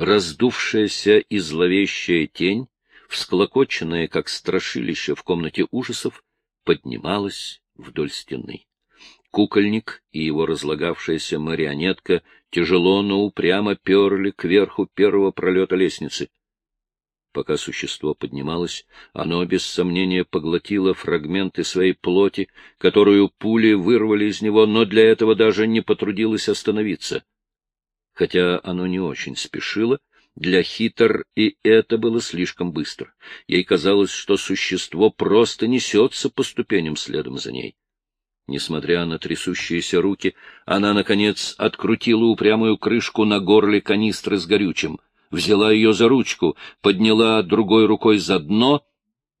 Раздувшаяся и зловещая тень, всклокоченная, как страшилище в комнате ужасов, поднималась вдоль стены. Кукольник и его разлагавшаяся марионетка тяжело, но упрямо перли кверху первого пролета лестницы. Пока существо поднималось, оно без сомнения поглотило фрагменты своей плоти, которую пули вырвали из него, но для этого даже не потрудилось остановиться. Хотя оно не очень спешило, для хитр и это было слишком быстро. Ей казалось, что существо просто несется по ступеням следом за ней. Несмотря на трясущиеся руки, она, наконец, открутила упрямую крышку на горле канистры с горючим, взяла ее за ручку, подняла другой рукой за дно,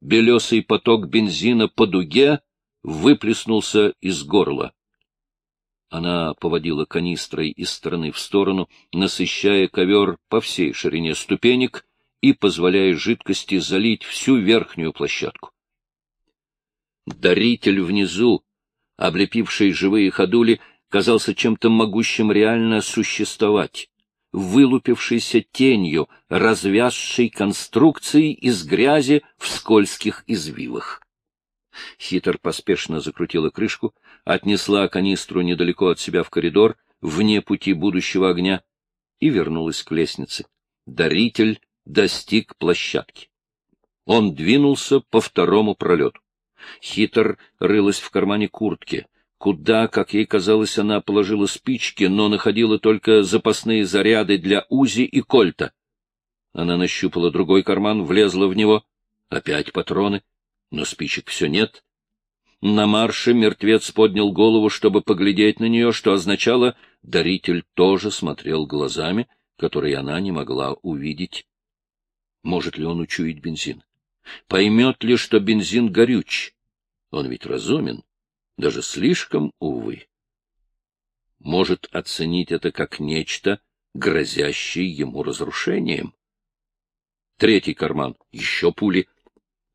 белесый поток бензина по дуге выплеснулся из горла. Она поводила канистрой из стороны в сторону, насыщая ковер по всей ширине ступенек и позволяя жидкости залить всю верхнюю площадку. Даритель внизу, облепивший живые ходули, казался чем-то могущим реально существовать, вылупившейся тенью, развязшей конструкцией из грязи в скользких извивах. Хитр поспешно закрутила крышку, отнесла канистру недалеко от себя в коридор, вне пути будущего огня, и вернулась к лестнице. Даритель достиг площадки. Он двинулся по второму пролету. Хитр рылась в кармане куртки, куда, как ей казалось, она положила спички, но находила только запасные заряды для УЗИ и кольта. Она нащупала другой карман, влезла в него. Опять патроны но спичек все нет. На марше мертвец поднял голову, чтобы поглядеть на нее, что означало, даритель тоже смотрел глазами, которые она не могла увидеть. Может ли он учуять бензин? Поймет ли, что бензин горюч? Он ведь разумен, даже слишком, увы. Может оценить это как нечто, грозящее ему разрушением. Третий карман. Еще пули.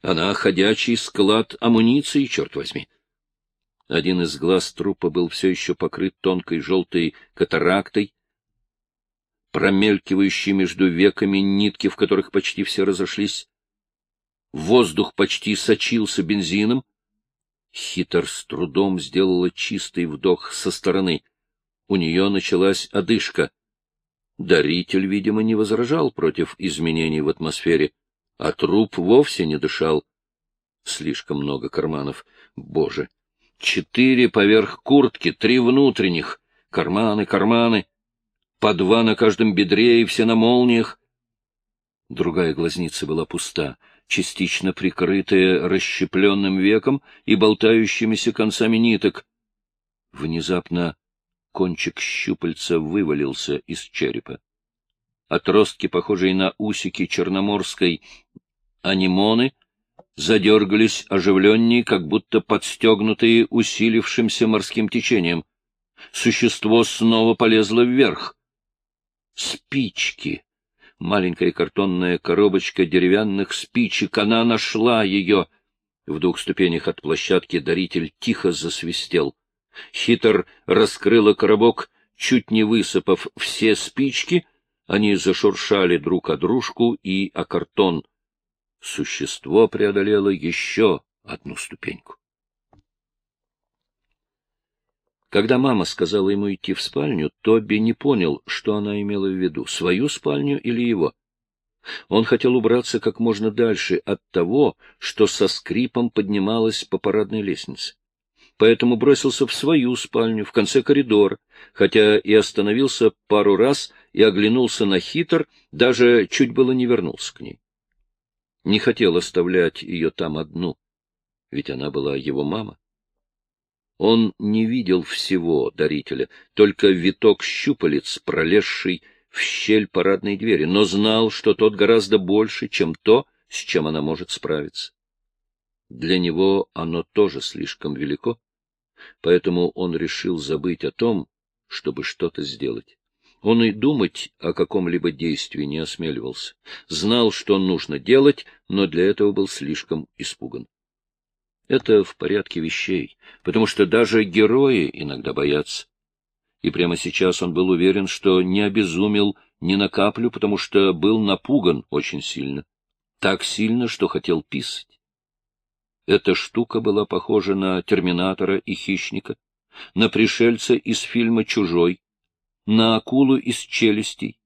Она ходячий склад амуниции, черт возьми. Один из глаз трупа был все еще покрыт тонкой желтой катарактой, промелькивающей между веками нитки, в которых почти все разошлись. Воздух почти сочился бензином. Хитр с трудом сделала чистый вдох со стороны. У нее началась одышка. Даритель, видимо, не возражал против изменений в атмосфере а труп вовсе не дышал. Слишком много карманов. Боже! Четыре поверх куртки, три внутренних. Карманы, карманы. По два на каждом бедре и все на молниях. Другая глазница была пуста, частично прикрытая расщепленным веком и болтающимися концами ниток. Внезапно кончик щупальца вывалился из черепа. Отростки, похожие на усики черноморской анимоны, задергались оживленнее, как будто подстегнутые усилившимся морским течением. Существо снова полезло вверх. Спички. Маленькая картонная коробочка деревянных спичек. Она нашла ее. В двух ступенях от площадки даритель тихо засвистел. Хитр раскрыла коробок, чуть не высыпав все спички — они зашуршали друг о дружку и о картон. Существо преодолело еще одну ступеньку. Когда мама сказала ему идти в спальню, Тоби не понял, что она имела в виду, свою спальню или его. Он хотел убраться как можно дальше от того, что со скрипом поднималось по парадной лестнице поэтому бросился в свою спальню, в конце коридора, хотя и остановился пару раз и оглянулся на хитр, даже чуть было не вернулся к ней. Не хотел оставлять ее там одну, ведь она была его мама. Он не видел всего дарителя, только виток щупалец, пролезший в щель парадной двери, но знал, что тот гораздо больше, чем то, с чем она может справиться. Для него оно тоже слишком велико, поэтому он решил забыть о том, чтобы что-то сделать. Он и думать о каком-либо действии не осмеливался. Знал, что нужно делать, но для этого был слишком испуган. Это в порядке вещей, потому что даже герои иногда боятся. И прямо сейчас он был уверен, что не обезумел ни на каплю, потому что был напуган очень сильно. Так сильно, что хотел писать. Эта штука была похожа на терминатора и хищника, на пришельца из фильма «Чужой», на акулу из челюстей,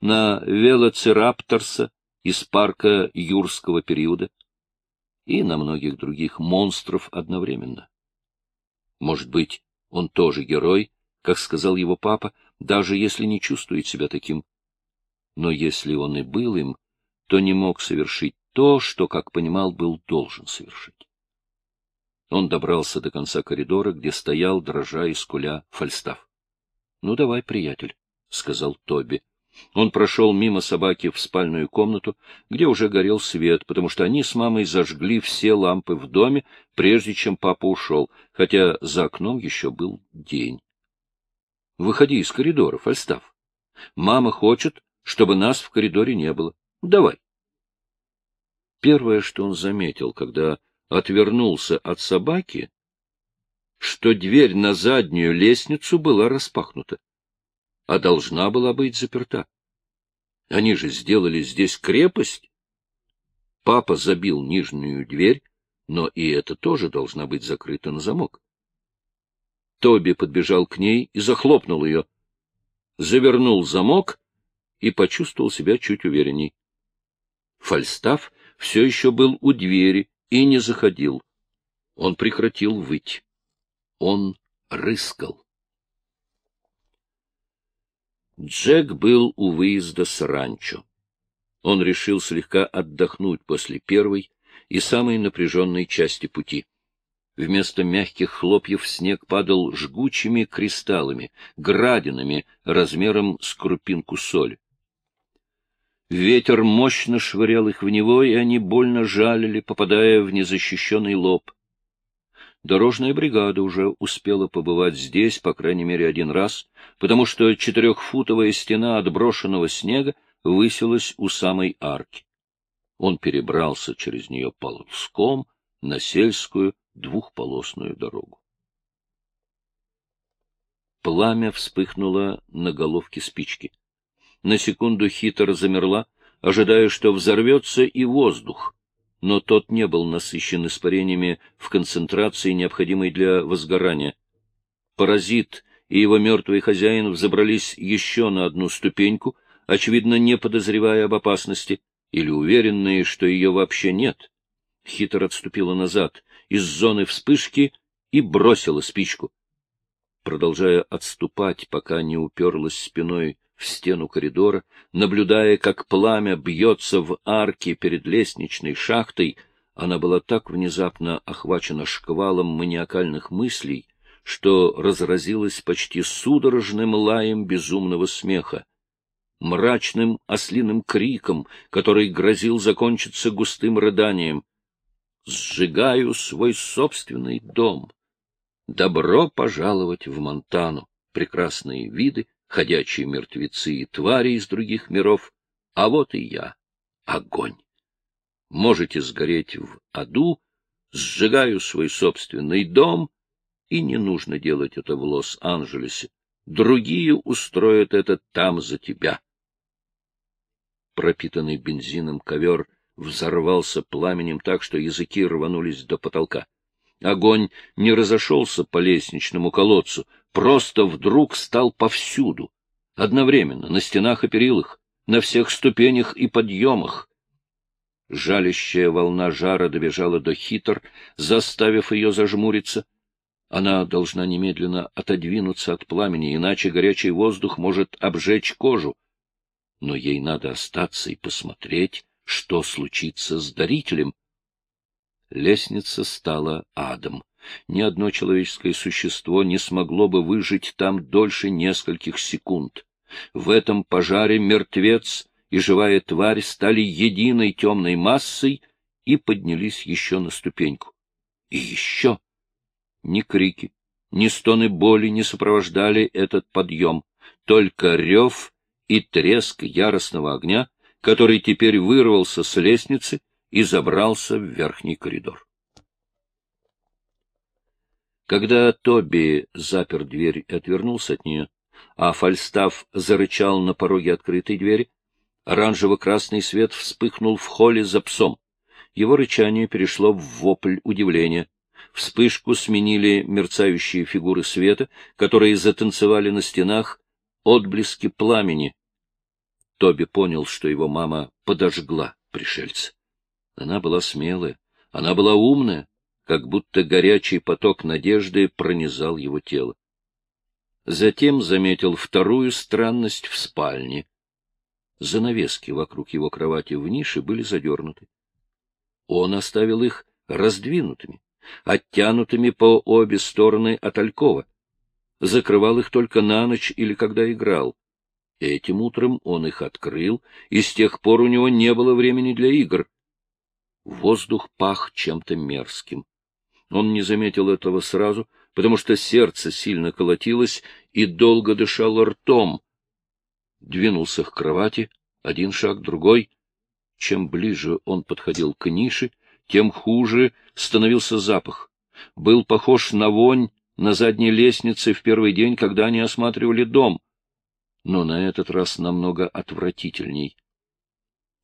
на велоцирапторса из парка юрского периода и на многих других монстров одновременно. Может быть, он тоже герой, как сказал его папа, даже если не чувствует себя таким. Но если он и был им, то не мог совершить то, что, как понимал, был должен совершить. Он добрался до конца коридора, где стоял, дрожа и скуля, Фальстав. — Ну, давай, приятель, — сказал Тоби. Он прошел мимо собаки в спальную комнату, где уже горел свет, потому что они с мамой зажгли все лампы в доме, прежде чем папа ушел, хотя за окном еще был день. — Выходи из коридора, Фальстав. Мама хочет, чтобы нас в коридоре не было. Давай. Первое, что он заметил, когда отвернулся от собаки, что дверь на заднюю лестницу была распахнута, а должна была быть заперта. Они же сделали здесь крепость. Папа забил нижнюю дверь, но и это тоже должна быть закрыта на замок. Тоби подбежал к ней и захлопнул ее, завернул замок и почувствовал себя чуть уверенней. Фальстав все еще был у двери и не заходил. Он прекратил выть. Он рыскал. Джек был у выезда с ранчо. Он решил слегка отдохнуть после первой и самой напряженной части пути. Вместо мягких хлопьев снег падал жгучими кристаллами, градинами размером с крупинку соли. Ветер мощно швырял их в него, и они больно жалили, попадая в незащищенный лоб. Дорожная бригада уже успела побывать здесь, по крайней мере, один раз, потому что четырехфутовая стена отброшенного снега высилась у самой арки. Он перебрался через нее ползком на сельскую двухполосную дорогу. Пламя вспыхнуло на головке спички. На секунду хитро замерла, ожидая, что взорвется и воздух, но тот не был насыщен испарениями в концентрации, необходимой для возгорания. Паразит и его мертвый хозяин взобрались еще на одну ступеньку, очевидно, не подозревая об опасности, или уверенные, что ее вообще нет. Хитр отступила назад, из зоны вспышки и бросила спичку. Продолжая отступать, пока не уперлась спиной в стену коридора, наблюдая, как пламя бьется в арке перед лестничной шахтой, она была так внезапно охвачена шквалом маниакальных мыслей, что разразилась почти судорожным лаем безумного смеха, мрачным ослиным криком, который грозил закончиться густым рыданием сжигаю свой собственный дом. Добро пожаловать в Монтану, прекрасные виды, ходячие мертвецы и твари из других миров, а вот и я, огонь. Можете сгореть в аду, сжигаю свой собственный дом, и не нужно делать это в Лос-Анджелесе. Другие устроят это там за тебя. Пропитанный бензином ковер — взорвался пламенем так, что языки рванулись до потолка. Огонь не разошелся по лестничному колодцу, просто вдруг стал повсюду, одновременно, на стенах и перилах, на всех ступенях и подъемах. Жалящая волна жара добежала до хитр, заставив ее зажмуриться. Она должна немедленно отодвинуться от пламени, иначе горячий воздух может обжечь кожу. Но ей надо остаться и посмотреть, что случится с дарителем. Лестница стала адом. Ни одно человеческое существо не смогло бы выжить там дольше нескольких секунд. В этом пожаре мертвец и живая тварь стали единой темной массой и поднялись еще на ступеньку. И еще! Ни крики, ни стоны боли не сопровождали этот подъем, только рев и треск яростного огня, который теперь вырвался с лестницы и забрался в верхний коридор. Когда Тоби запер дверь и отвернулся от нее, а Фальстав зарычал на пороге открытой двери. Оранжево-красный свет вспыхнул в холле за псом. Его рычание перешло в вопль удивления. Вспышку сменили мерцающие фигуры света, которые затанцевали на стенах отблески пламени. Тоби понял, что его мама подожгла пришельца. Она была смелая, она была умная, как будто горячий поток надежды пронизал его тело. Затем заметил вторую странность в спальне. Занавески вокруг его кровати в нише были задернуты. Он оставил их раздвинутыми, оттянутыми по обе стороны от алькова. Закрывал их только на ночь или когда играл. Этим утром он их открыл, и с тех пор у него не было времени для игр. Воздух пах чем-то мерзким. Он не заметил этого сразу, потому что сердце сильно колотилось и долго дышало ртом. Двинулся к кровати, один шаг, другой. Чем ближе он подходил к нише, тем хуже становился запах. Был похож на вонь на задней лестнице в первый день, когда они осматривали дом, но на этот раз намного отвратительней.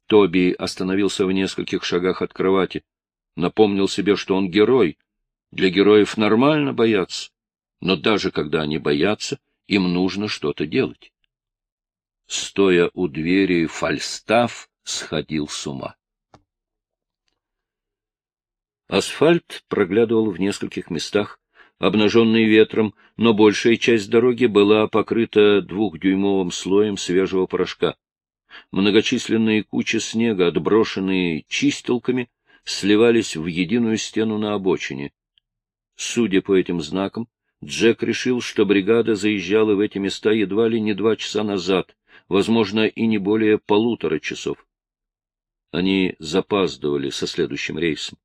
Тоби остановился в нескольких шагах от кровати, напомнил себе, что он герой. Для героев нормально бояться, но даже когда они боятся, им нужно что-то делать. Стоя у двери, Фальстав сходил с ума. Асфальт проглядывал в нескольких местах, обнаженный ветром, но большая часть дороги была покрыта двухдюймовым слоем свежего порошка. Многочисленные кучи снега, отброшенные чистилками, сливались в единую стену на обочине. Судя по этим знакам, Джек решил, что бригада заезжала в эти места едва ли не два часа назад, возможно, и не более полутора часов. Они запаздывали со следующим рейсом.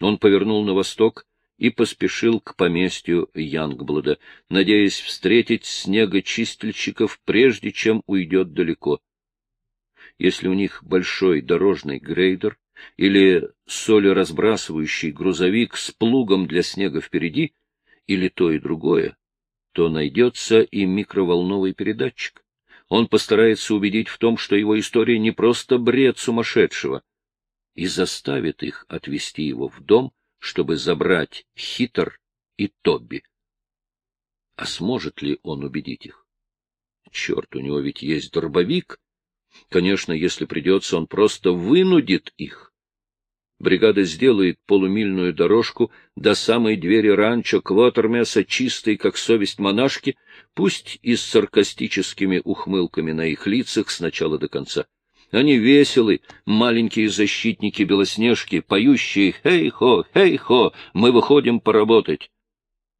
Он повернул на восток и поспешил к поместью Янгблада, надеясь встретить снегочистильщиков, прежде чем уйдет далеко. Если у них большой дорожный грейдер или солеразбрасывающий грузовик с плугом для снега впереди, или то и другое, то найдется и микроволновый передатчик. Он постарается убедить в том, что его история не просто бред сумасшедшего, и заставит их отвезти его в дом, чтобы забрать Хитер и Тобби. А сможет ли он убедить их? Черт, у него ведь есть дробовик. Конечно, если придется, он просто вынудит их. Бригада сделает полумильную дорожку до самой двери ранчо Квотермеса, чистой, как совесть монашки, пусть и с саркастическими ухмылками на их лицах с начала до конца. Они веселы, маленькие защитники Белоснежки, поющие «Хей-хо, хей-хо, мы выходим поработать».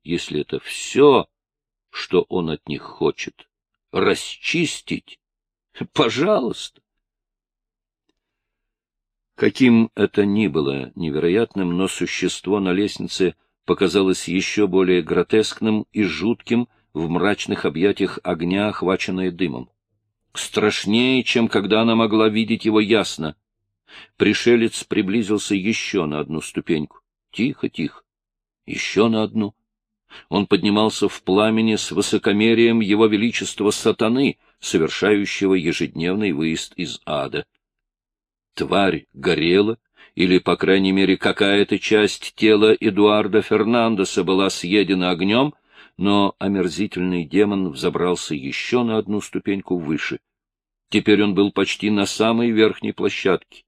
Если это все, что он от них хочет, расчистить, пожалуйста. Каким это ни было невероятным, но существо на лестнице показалось еще более гротескным и жутким в мрачных объятиях огня, охваченное дымом страшнее, чем когда она могла видеть его ясно. Пришелец приблизился еще на одну ступеньку. Тихо, тихо. Еще на одну. Он поднимался в пламени с высокомерием его величества сатаны, совершающего ежедневный выезд из ада. Тварь горела, или, по крайней мере, какая-то часть тела Эдуарда Фернандеса была съедена огнем, но омерзительный демон взобрался еще на одну ступеньку выше. Теперь он был почти на самой верхней площадке.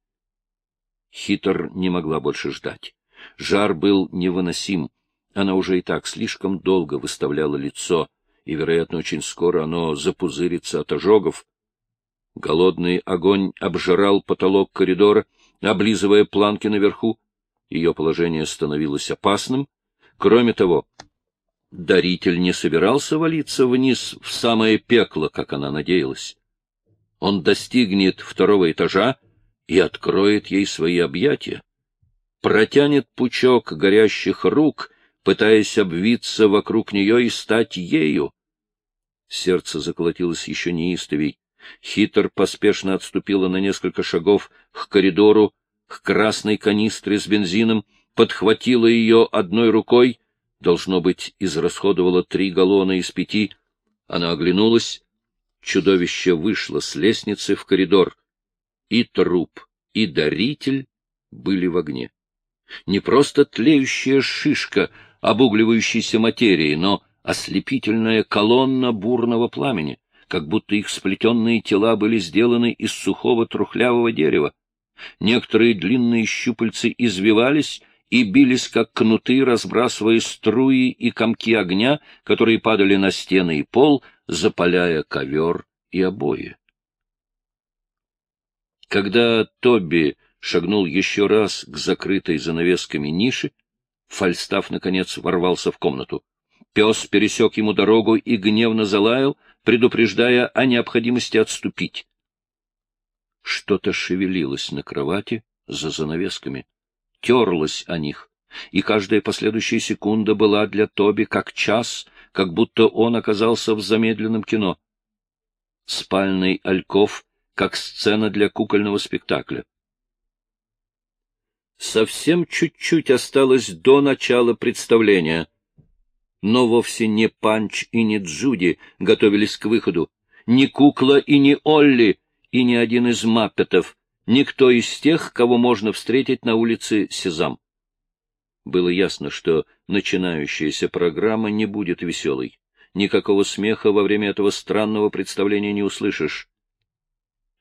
Хитр не могла больше ждать. Жар был невыносим. Она уже и так слишком долго выставляла лицо, и, вероятно, очень скоро оно запузырится от ожогов. Голодный огонь обжирал потолок коридора, облизывая планки наверху. Ее положение становилось опасным. Кроме того, даритель не собирался валиться вниз в самое пекло, как она надеялась он достигнет второго этажа и откроет ей свои объятия, протянет пучок горящих рук, пытаясь обвиться вокруг нее и стать ею. Сердце заколотилось еще неистовей. Хитр поспешно отступила на несколько шагов к коридору, к красной канистре с бензином, подхватила ее одной рукой, должно быть, израсходовала три галлона из пяти, Она оглянулась. Чудовище вышло с лестницы в коридор. И труп, и даритель были в огне. Не просто тлеющая шишка обугливающейся материи, но ослепительная колонна бурного пламени, как будто их сплетенные тела были сделаны из сухого трухлявого дерева. Некоторые длинные щупальцы извивались и бились, как кнуты, разбрасывая струи и комки огня, которые падали на стены и пол, запаляя ковер и обои. Когда Тоби шагнул еще раз к закрытой занавесками нише, Фальстаф, наконец, ворвался в комнату. Пес пересек ему дорогу и гневно залаял, предупреждая о необходимости отступить. Что-то шевелилось на кровати за занавесками, терлось о них, и каждая последующая секунда была для Тоби как час, как будто он оказался в замедленном кино. Спальный альков, как сцена для кукольного спектакля. Совсем чуть-чуть осталось до начала представления. Но вовсе не Панч и не Джуди готовились к выходу, ни Кукла и не Олли, и ни один из маппетов, никто из тех, кого можно встретить на улице Сезам. Было ясно, что начинающаяся программа не будет веселой. Никакого смеха во время этого странного представления не услышишь.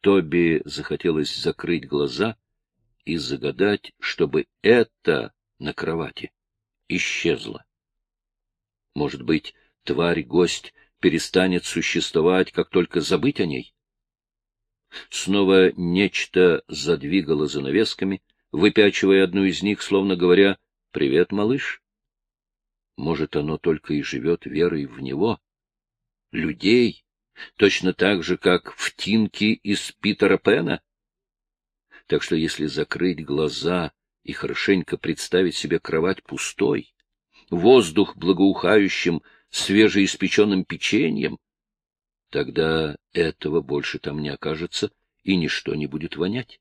Тоби захотелось закрыть глаза и загадать, чтобы это на кровати исчезло. Может быть, тварь-гость перестанет существовать, как только забыть о ней? Снова нечто задвигало занавесками, выпячивая одну из них, словно говоря «Привет, малыш». Может, оно только и живет верой в него? Людей? Точно так же, как в Тинке из Питера Пена? Так что если закрыть глаза и хорошенько представить себе кровать пустой, воздух благоухающим, свежеиспеченным печеньем, тогда этого больше там не окажется, и ничто не будет вонять.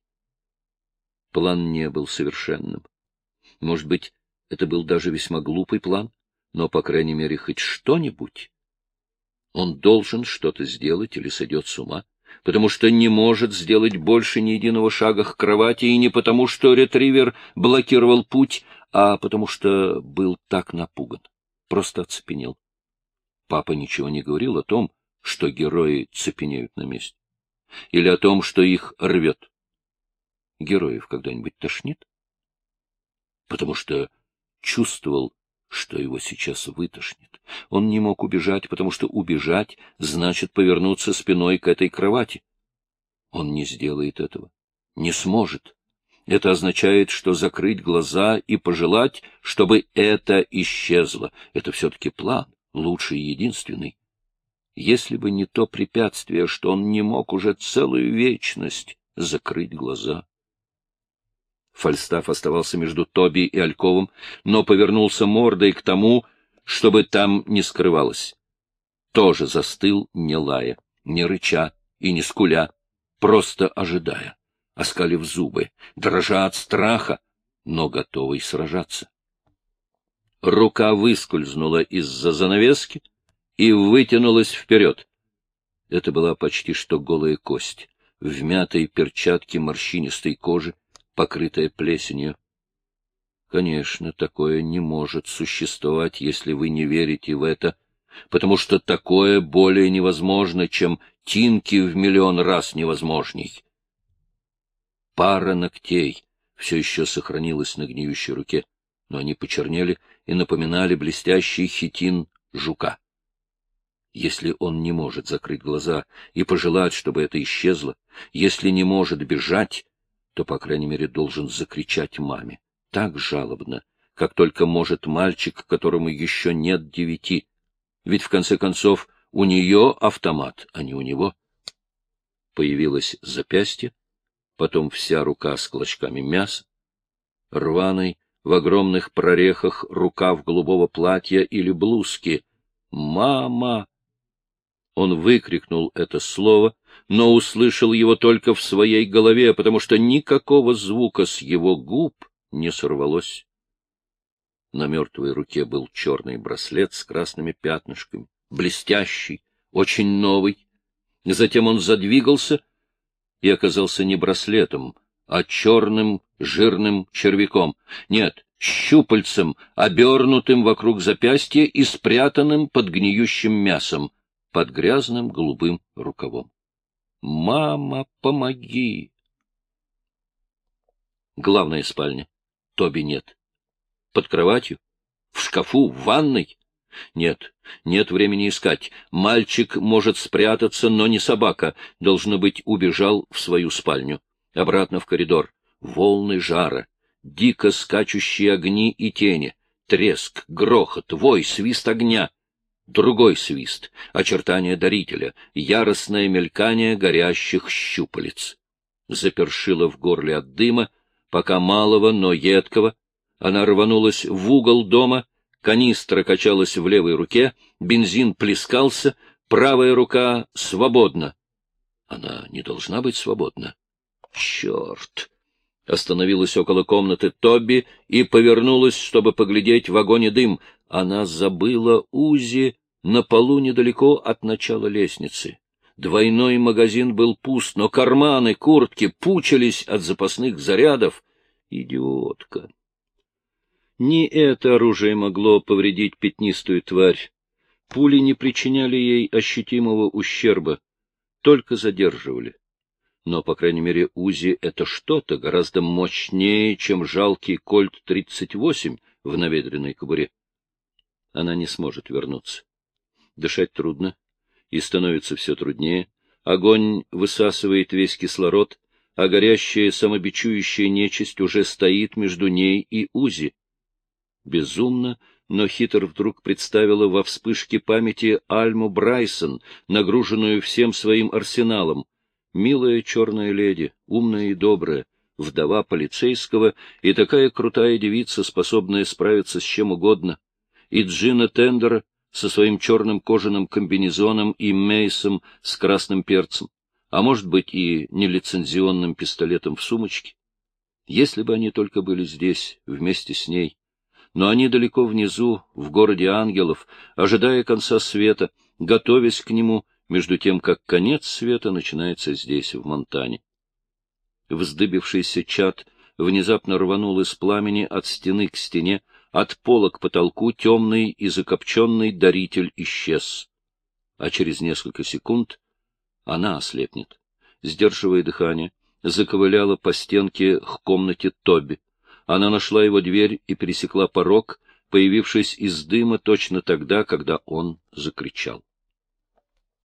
План не был совершенным. Может быть, это был даже весьма глупый план, но, по крайней мере, хоть что-нибудь. Он должен что-то сделать или сойдет с ума, потому что не может сделать больше ни единого шага к кровати, и не потому, что ретривер блокировал путь, а потому что был так напуган, просто оцепенел. Папа ничего не говорил о том, что герои цепенеют на месте, или о том, что их рвет. Героев когда-нибудь тошнит? Потому что чувствовал, что его сейчас вытошнит. Он не мог убежать, потому что убежать значит повернуться спиной к этой кровати. Он не сделает этого, не сможет. Это означает, что закрыть глаза и пожелать, чтобы это исчезло. Это все-таки план, лучший и единственный. Если бы не то препятствие, что он не мог уже целую вечность закрыть глаза. Фальстаф оставался между Тоби и Альковым, но повернулся мордой к тому, чтобы там не скрывалось. Тоже застыл, не лая, не рыча и не скуля, просто ожидая оскалив зубы, дрожа от страха, но готовый сражаться. Рука выскользнула из-за занавески и вытянулась вперед. Это была почти что голая кость, в мятой перчатке морщинистой кожи, покрытая плесенью. Конечно, такое не может существовать, если вы не верите в это, потому что такое более невозможно, чем тинки в миллион раз невозможней. Пара ногтей все еще сохранилась на гниющей руке, но они почернели и напоминали блестящий хитин жука. Если он не может закрыть глаза и пожелать, чтобы это исчезло, если не может бежать, то, по крайней мере, должен закричать маме. Так жалобно, как только может мальчик, которому еще нет девяти. Ведь, в конце концов, у нее автомат, а не у него. Появилось запястье, потом вся рука с клочками мяса, рваной, в огромных прорехах рукав голубого платья или блузки. «Мама!» Он выкрикнул это слово, но услышал его только в своей голове, потому что никакого звука с его губ не сорвалось. На мертвой руке был черный браслет с красными пятнышками, блестящий, очень новый. Затем он задвигался и оказался не браслетом, а черным жирным червяком. Нет, щупальцем, обернутым вокруг запястья и спрятанным под гниющим мясом, под грязным голубым рукавом. «Мама, помоги!» Главная спальня. Тоби нет. Под кроватью? В шкафу? В ванной? Нет, нет времени искать. Мальчик может спрятаться, но не собака. Должно быть, убежал в свою спальню. Обратно в коридор. Волны жара. Дико скачущие огни и тени. Треск, грохот, вой, свист огня. Другой свист, очертания дарителя, яростное мелькание горящих щупалец. Запершило в горле от дыма, пока малого, но едкого. Она рванулась в угол дома, канистра качалась в левой руке, бензин плескался, правая рука свободна. Она не должна быть свободна. Черт! Остановилась около комнаты Тоби и повернулась, чтобы поглядеть в огонь дым. Она забыла Узи на полу недалеко от начала лестницы. Двойной магазин был пуст, но карманы, куртки пучились от запасных зарядов. Идиотка! Не это оружие могло повредить пятнистую тварь. Пули не причиняли ей ощутимого ущерба, только задерживали. Но, по крайней мере, УЗИ — это что-то гораздо мощнее, чем жалкий Кольт-38 в наветренной кобуре. Она не сможет вернуться. Дышать трудно, и становится все труднее. Огонь высасывает весь кислород, а горящая самобичующая нечисть уже стоит между ней и Узи. Безумно, но Хитр вдруг представила во вспышке памяти Альму Брайсон, нагруженную всем своим арсеналом. Милая черная леди, умная и добрая, вдова полицейского и такая крутая девица, способная справиться с чем угодно. И Джина Тендера, со своим черным кожаным комбинезоном и Мейсом с красным перцем, а может быть и нелицензионным пистолетом в сумочке. Если бы они только были здесь, вместе с ней. Но они далеко внизу, в городе ангелов, ожидая конца света, готовясь к нему, между тем, как конец света начинается здесь, в Монтане. Вздыбившийся чад внезапно рванул из пламени от стены к стене, от пола к потолку темный и закопченный даритель исчез. А через несколько секунд она ослепнет. Сдерживая дыхание, заковыляла по стенке к комнате Тоби. Она нашла его дверь и пересекла порог, появившись из дыма точно тогда, когда он закричал.